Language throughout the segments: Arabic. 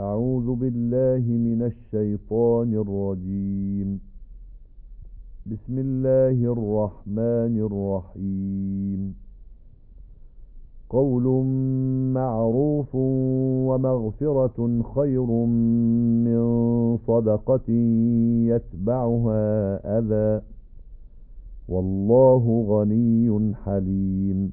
أعوذ بالله من الشيطان الرجيم. بسم الله الرحمن الرحيم. قول معروف ومغفرة خير من صدقة يتبعها أذى. والله غني حليم.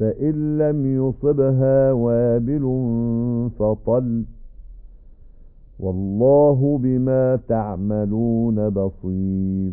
فإن لم يصبها وابل فطل والله بما تعملون بصير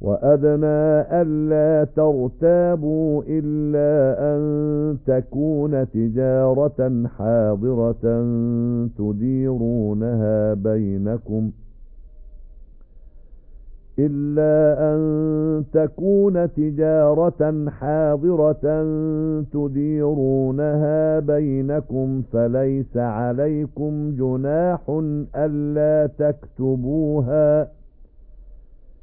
وأدنى ألا ترتابوا إلا أن تكون تجارة حاضرة تديرونها بينكم إلا أن تكون تجارة حاضرة تديرونها بينكم فليس عليكم جناح ألا تكتبوها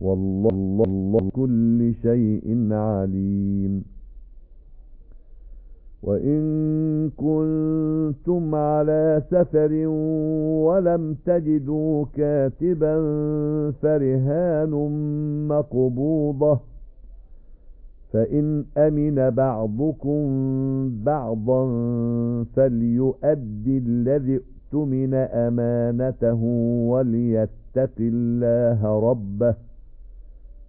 والله كل شيء عليم. وإن كنتم على سفر ولم تجدوا كاتبا فرهان مقبوضة فإن أمن بعضكم بعضا فليؤدي الذي اؤتمن أمانته وليتق الله ربه.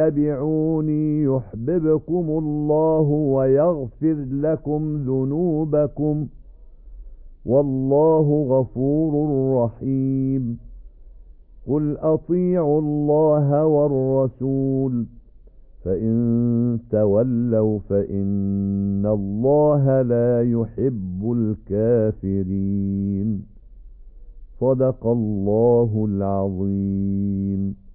فاتبعوني يحببكم الله ويغفر لكم ذنوبكم والله غفور رحيم. قل أطيعوا الله والرسول فإن تولوا فإن الله لا يحب الكافرين. صدق الله العظيم.